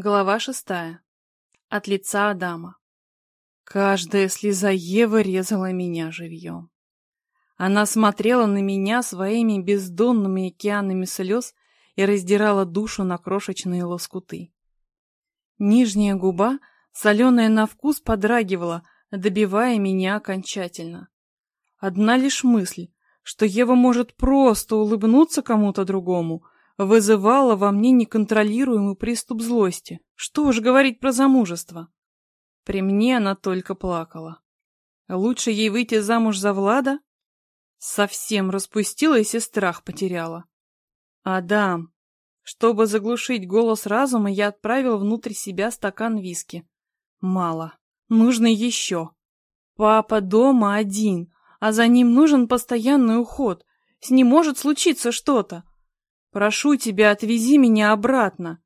Глава шестая. От лица Адама. Каждая слеза Евы резала меня живьем. Она смотрела на меня своими бездонными океанами слез и раздирала душу на крошечные лоскуты. Нижняя губа, соленая на вкус, подрагивала, добивая меня окончательно. Одна лишь мысль, что Ева может просто улыбнуться кому-то другому — вызывала во мне неконтролируемый приступ злости. Что уж говорить про замужество. При мне она только плакала. Лучше ей выйти замуж за Влада? Совсем распустилась и страх потеряла. Адам. Чтобы заглушить голос разума, я отправил внутрь себя стакан виски. Мало. Нужно еще. Папа дома один, а за ним нужен постоянный уход. С ним может случиться что-то. Прошу тебя, отвези меня обратно.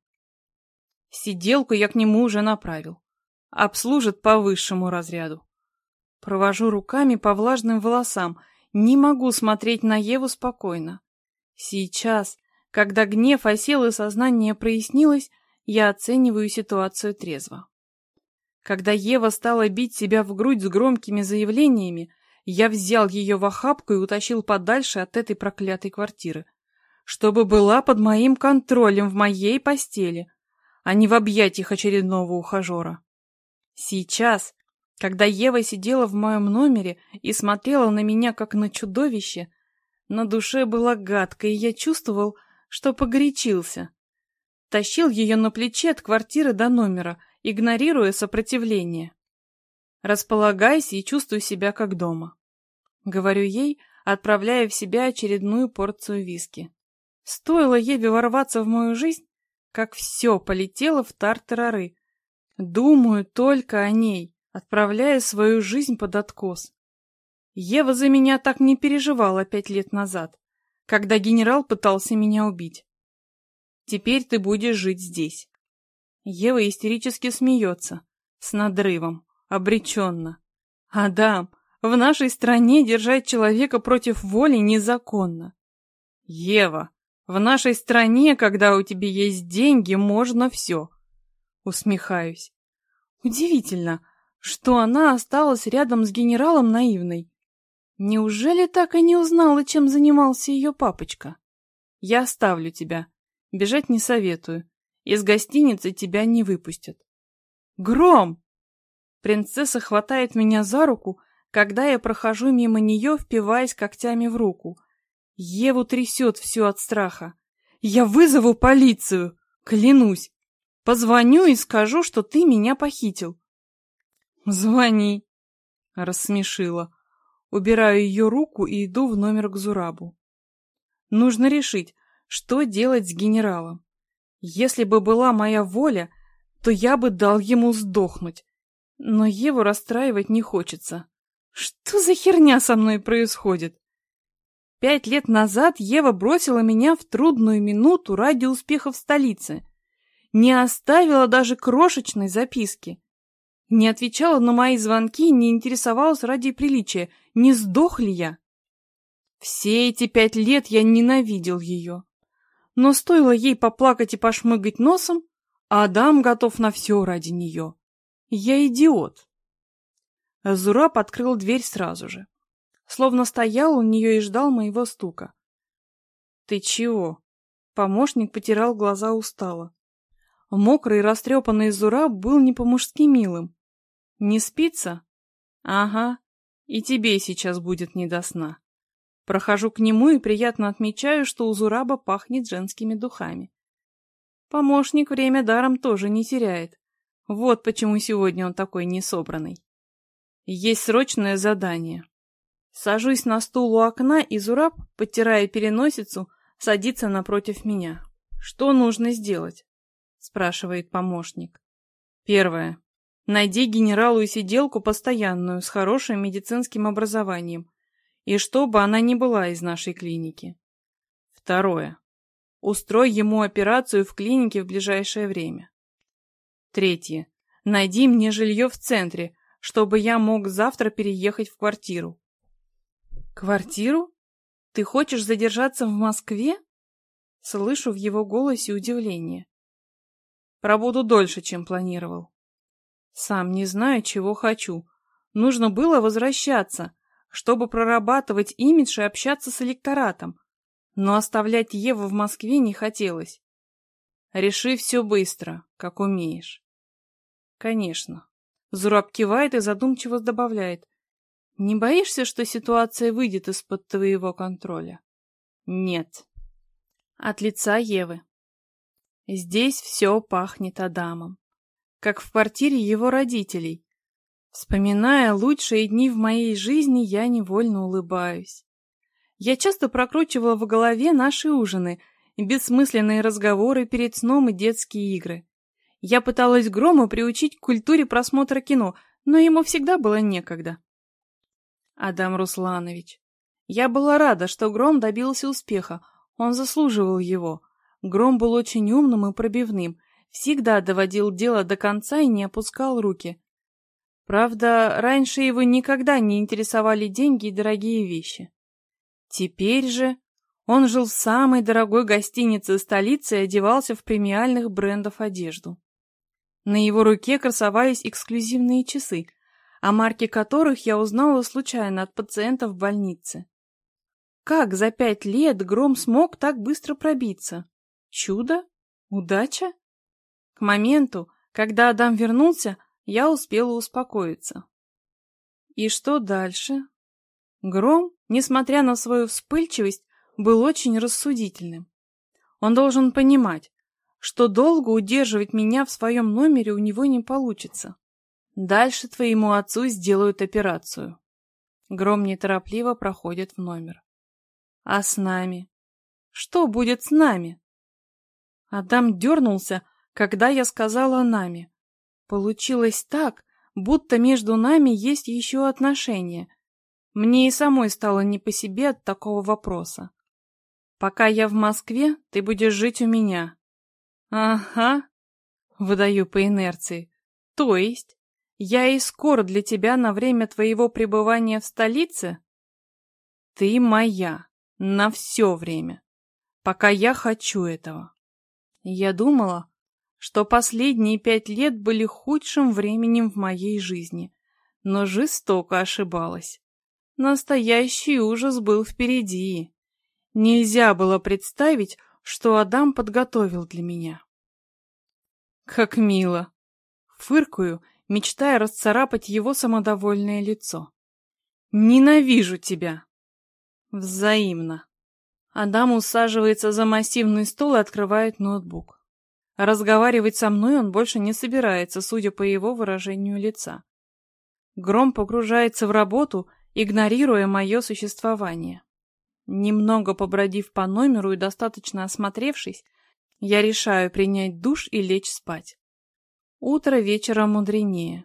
Сиделку я к нему уже направил. Обслужит по высшему разряду. Провожу руками по влажным волосам. Не могу смотреть на Еву спокойно. Сейчас, когда гнев осел и сознание прояснилось, я оцениваю ситуацию трезво. Когда Ева стала бить себя в грудь с громкими заявлениями, я взял ее в охапку и утащил подальше от этой проклятой квартиры чтобы была под моим контролем в моей постели, а не в объятиях очередного ухажера. Сейчас, когда Ева сидела в моем номере и смотрела на меня как на чудовище, на душе было гадко, и я чувствовал, что погорячился. Тащил ее на плече от квартиры до номера, игнорируя сопротивление. «Располагайся и чувствуй себя как дома», — говорю ей, отправляя в себя очередную порцию виски. Стоило Еве ворваться в мою жизнь, как все полетело в тартарары. Думаю только о ней, отправляя свою жизнь под откос. Ева за меня так не переживала пять лет назад, когда генерал пытался меня убить. Теперь ты будешь жить здесь. Ева истерически смеется, с надрывом, обреченно. Адам, в нашей стране держать человека против воли незаконно. Ева, в нашей стране, когда у тебя есть деньги, можно все. Усмехаюсь. Удивительно, что она осталась рядом с генералом наивной. Неужели так и не узнала, чем занимался ее папочка? Я оставлю тебя. Бежать не советую. Из гостиницы тебя не выпустят. Гром! Принцесса хватает меня за руку, когда я прохожу мимо нее, впиваясь когтями в руку — Еву трясет все от страха. Я вызову полицию, клянусь. Позвоню и скажу, что ты меня похитил. Звони, рассмешила. Убираю ее руку и иду в номер к Зурабу. Нужно решить, что делать с генералом. Если бы была моя воля, то я бы дал ему сдохнуть. Но Еву расстраивать не хочется. Что за херня со мной происходит? Пять лет назад Ева бросила меня в трудную минуту ради успеха в столице. Не оставила даже крошечной записки. Не отвечала на мои звонки, не интересовалась ради приличия, не сдох ли я. Все эти пять лет я ненавидел ее. Но стоило ей поплакать и пошмыгать носом, а Адам готов на все ради нее. Я идиот. Зураб открыл дверь сразу же словно стоял у нее и ждал моего стука. «Ты чего?» Помощник потирал глаза устало. Мокрый и растрепанный Зураб был не по-мужски милым. «Не спится?» «Ага, и тебе сейчас будет не до сна». Прохожу к нему и приятно отмечаю, что у Зураба пахнет женскими духами. Помощник время даром тоже не теряет. Вот почему сегодня он такой несобранный. Есть срочное задание. Сажусь на стул у окна, и Зураб, подтирая переносицу, садится напротив меня. «Что нужно сделать?» — спрашивает помощник. Первое. Найди генералу и сиделку постоянную, с хорошим медицинским образованием, и чтобы она не была из нашей клиники. Второе. Устрой ему операцию в клинике в ближайшее время. Третье. Найди мне жилье в центре, чтобы я мог завтра переехать в квартиру. «Квартиру? Ты хочешь задержаться в Москве?» Слышу в его голосе удивление. Пробуду дольше, чем планировал. Сам не знаю, чего хочу. Нужно было возвращаться, чтобы прорабатывать имидж и общаться с электоратом. Но оставлять Еву в Москве не хотелось. Реши все быстро, как умеешь. Конечно. Зураб кивает и задумчиво добавляет. Не боишься, что ситуация выйдет из-под твоего контроля? Нет. От лица Евы. Здесь все пахнет Адамом. Как в квартире его родителей. Вспоминая лучшие дни в моей жизни, я невольно улыбаюсь. Я часто прокручивала в голове наши ужины, бессмысленные разговоры перед сном и детские игры. Я пыталась Грома приучить к культуре просмотра кино, но ему всегда было некогда. Адам Русланович. Я была рада, что Гром добился успеха. Он заслуживал его. Гром был очень умным и пробивным, всегда доводил дело до конца и не опускал руки. Правда, раньше его никогда не интересовали деньги и дорогие вещи. Теперь же он жил в самой дорогой гостинице столицы и одевался в премиальных брендов одежду. На его руке красовались эксклюзивные часы, о марке которых я узнала случайно от пациента в больнице. Как за пять лет Гром смог так быстро пробиться? Чудо? Удача? К моменту, когда Адам вернулся, я успела успокоиться. И что дальше? Гром, несмотря на свою вспыльчивость, был очень рассудительным. Он должен понимать, что долго удерживать меня в своем номере у него не получится. Дальше твоему отцу сделают операцию. Гром неторопливо проходит в номер. А с нами? Что будет с нами? Адам дернулся, когда я сказала «нами». Получилось так, будто между нами есть еще отношения. Мне и самой стало не по себе от такого вопроса. Пока я в Москве, ты будешь жить у меня. Ага, выдаю по инерции. То есть, я эскорт для тебя на время твоего пребывания в столице? Ты моя. На все время. Пока я хочу этого. Я думала, что последние пять лет были худшим временем в моей жизни, но жестоко ошибалась. Настоящий ужас был впереди. Нельзя было представить, что Адам подготовил для меня. Как мило. Фыркую мечтая расцарапать его самодовольное лицо. «Ненавижу тебя!» «Взаимно!» Адам усаживается за массивный стол и открывает ноутбук. Разговаривать со мной он больше не собирается, судя по его выражению лица. Гром погружается в работу, игнорируя мое существование. Немного побродив по номеру и достаточно осмотревшись, я решаю принять душ и лечь спать. Утро вечера мудренее.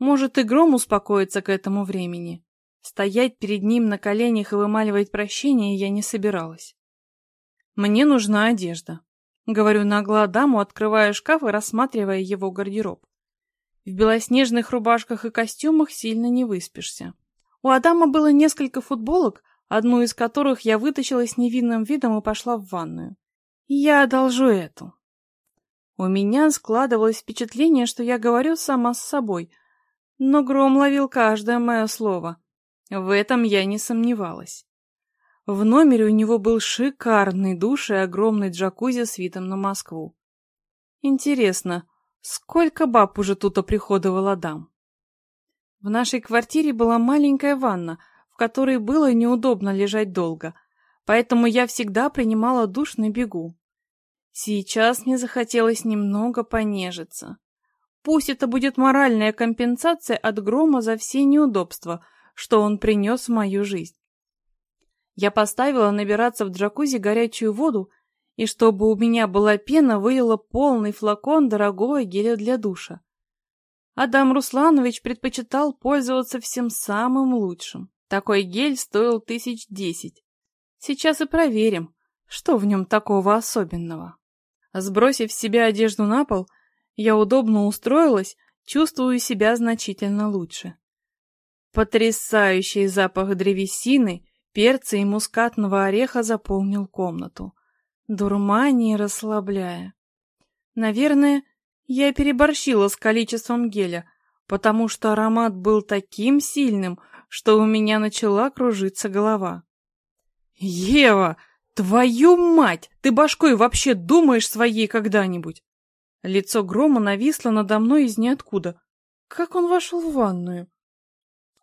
Может, и гром успокоится к этому времени. Стоять перед ним на коленях и вымаливать прощение я не собиралась. Мне нужна одежда. Говорю нагло Адаму, открывая шкаф и рассматривая его гардероб. В белоснежных рубашках и костюмах сильно не выспишься. У Адама было несколько футболок, одну из которых я вытащила с невинным видом и пошла в ванную. Я одолжу эту. У меня складывалось впечатление, что я говорю сама с собой, но Гром ловил каждое мое слово. В этом я не сомневалась. В номере у него был шикарный душ и огромный джакузи с видом на Москву. Интересно, сколько баб уже тут оприходовал Адам? В нашей квартире была маленькая ванна, в которой было неудобно лежать долго, поэтому я всегда принимала душ на бегу. Сейчас мне захотелось немного понежиться. Пусть это будет моральная компенсация от грома за все неудобства, что он принес в мою жизнь. Я поставила набираться в джакузи горячую воду, и чтобы у меня была пена, вылила полный флакон дорогого геля для душа. Адам Русланович предпочитал пользоваться всем самым лучшим. Такой гель стоил тысяч десять. Сейчас и проверим, что в нем такого особенного. Сбросив с себя одежду на пол, я удобно устроилась, чувствую себя значительно лучше. Потрясающий запах древесины, перца и мускатного ореха заполнил комнату, дурманя и расслабляя. Наверное, Я переборщила с количеством геля, потому что аромат был таким сильным, что у меня начала кружиться голова. «Ева, твою мать! Ты башкой вообще думаешь своей когда-нибудь?» Лицо Грома нависло надо мной из ниоткуда. Как он вошел в ванную?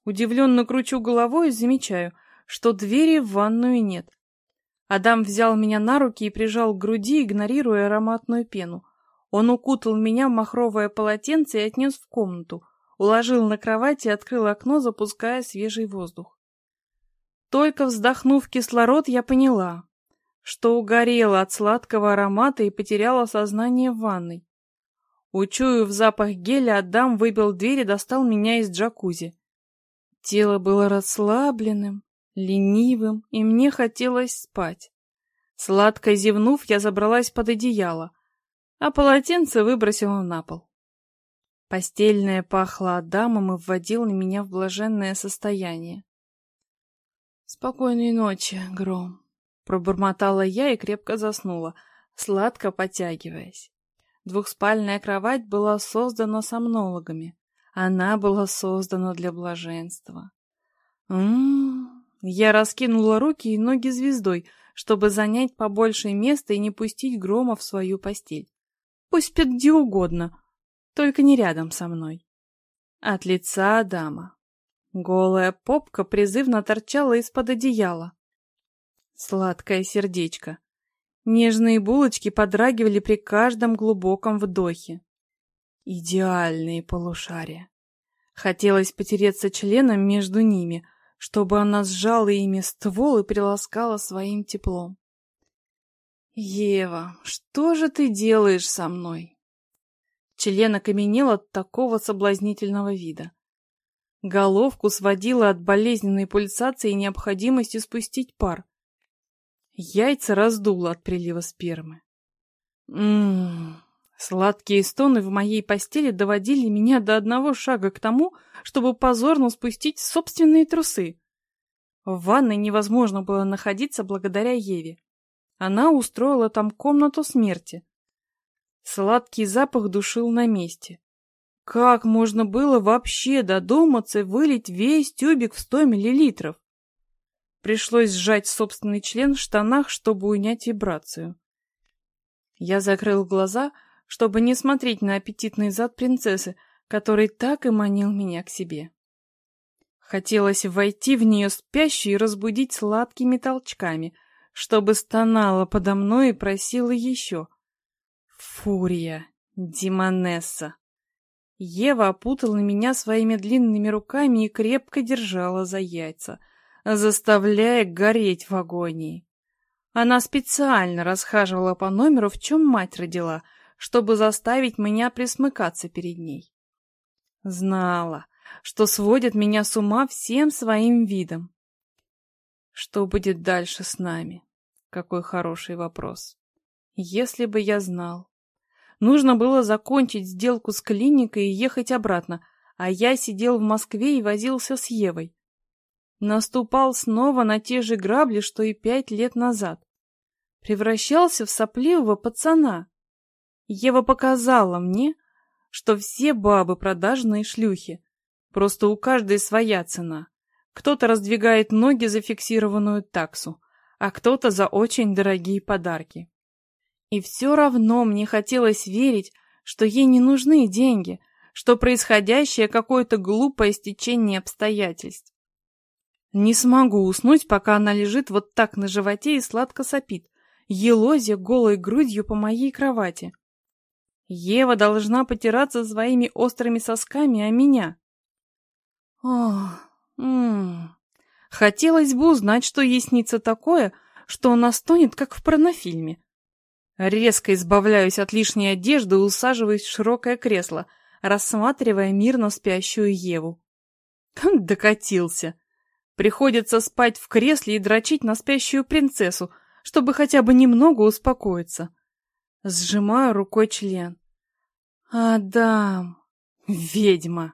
Удивленно кручу головой и замечаю, что двери в ванную нет. Адам взял меня на руки и прижал к груди, игнорируя ароматную пену. Он укутал меня в махровое полотенце и отнес в комнату, уложил на кровать и открыл окно, запуская свежий воздух. Только вздохнув кислород, я поняла, что угорела от сладкого аромата и потеряла сознание в ванной. Учуяв запах геля, Адам выбил дверь и достал меня из джакузи. Тело было расслабленным, ленивым, и мне хотелось спать. Сладко зевнув, я забралась под одеяло, а полотенце выбросила на пол. Постельное пахло Адамом и вводило меня в блаженное состояние. «Спокойной ночи, Гром», — пробормотала я и крепко заснула, сладко потягиваясь. Двухспальная кровать была создана сомнологами. Она была создана для блаженства. М-м-м. Я раскинула руки и ноги звездой, чтобы занять побольше места и не пустить грома в свою постель. Пусть спит где угодно, только не рядом со мной. От лица Адама. Голая попка призывно торчала из-под одеяла. Сладкое сердечко. Нежные булочки подрагивали при каждом глубоком вдохе. Идеальные полушария. Хотелось потереться членом между ними, чтобы она сжала ими ствол и приласкала своим теплом. «Ева, что же ты делаешь со мной?» Член окаменел от такого соблазнительного вида. Головку сводила от болезненной пульсации и необходимости спустить пар. Яйца раздуло от прилива спермы. Ммм, сладкие стоны в моей постели доводили меня до одного шага к тому, чтобы позорно спустить собственные трусы. В ванной невозможно было находиться благодаря Еве. Она устроила там комнату смерти. Сладкий запах душил на месте. Как можно было вообще додуматься вылить весь тюбик в сто миллилитров? Пришлось сжать собственный член в штанах, чтобы унять вибрацию. Я закрыл глаза, чтобы не смотреть на аппетитный зад принцессы, который так и манил меня к себе. Хотелось войти в нее спящую и разбудить сладкими толчками — чтобы стонала подо мной и просила еще. Фурия, Димонесса. Ева опутала меня своими длинными руками и крепко держала за яйца, заставляя гореть в агонии. Она специально расхаживала по номеру, в чем мать родила, чтобы заставить меня присмыкаться перед ней. Знала, что сводит меня с ума всем своим видом. Что будет дальше с нами? Какой хороший вопрос. Если бы я знал. Нужно было закончить сделку с клиникой и ехать обратно, а я сидел в Москве и возился с Евой. Наступал снова на те же грабли, что и пять лет назад. Превращался в сопливого пацана. Ева показала мне, что все бабы продажные шлюхи. Просто у каждой своя цена. Кто-то раздвигает ноги за фиксированную таксу, а кто-то за очень дорогие подарки. И все равно мне хотелось верить, что ей не нужны деньги, что происходящее какое-то глупое стечение обстоятельств. Не смогу уснуть, пока она лежит вот так на животе и сладко сопит, елозя голой грудью по моей кровати. Ева должна потираться своими острыми сосками, а меня... Ох, м Хотелось бы узнать, что ей снится такое, что она стонет, как в порнофильме. Резко избавляюсь от лишней одежды и усаживаюсь в широкое кресло, рассматривая мирно спящую Еву. Докатился. Приходится спать в кресле и дрочить на спящую принцессу, чтобы хотя бы немного успокоиться. Сжимаю рукой член. Адам, ведьма.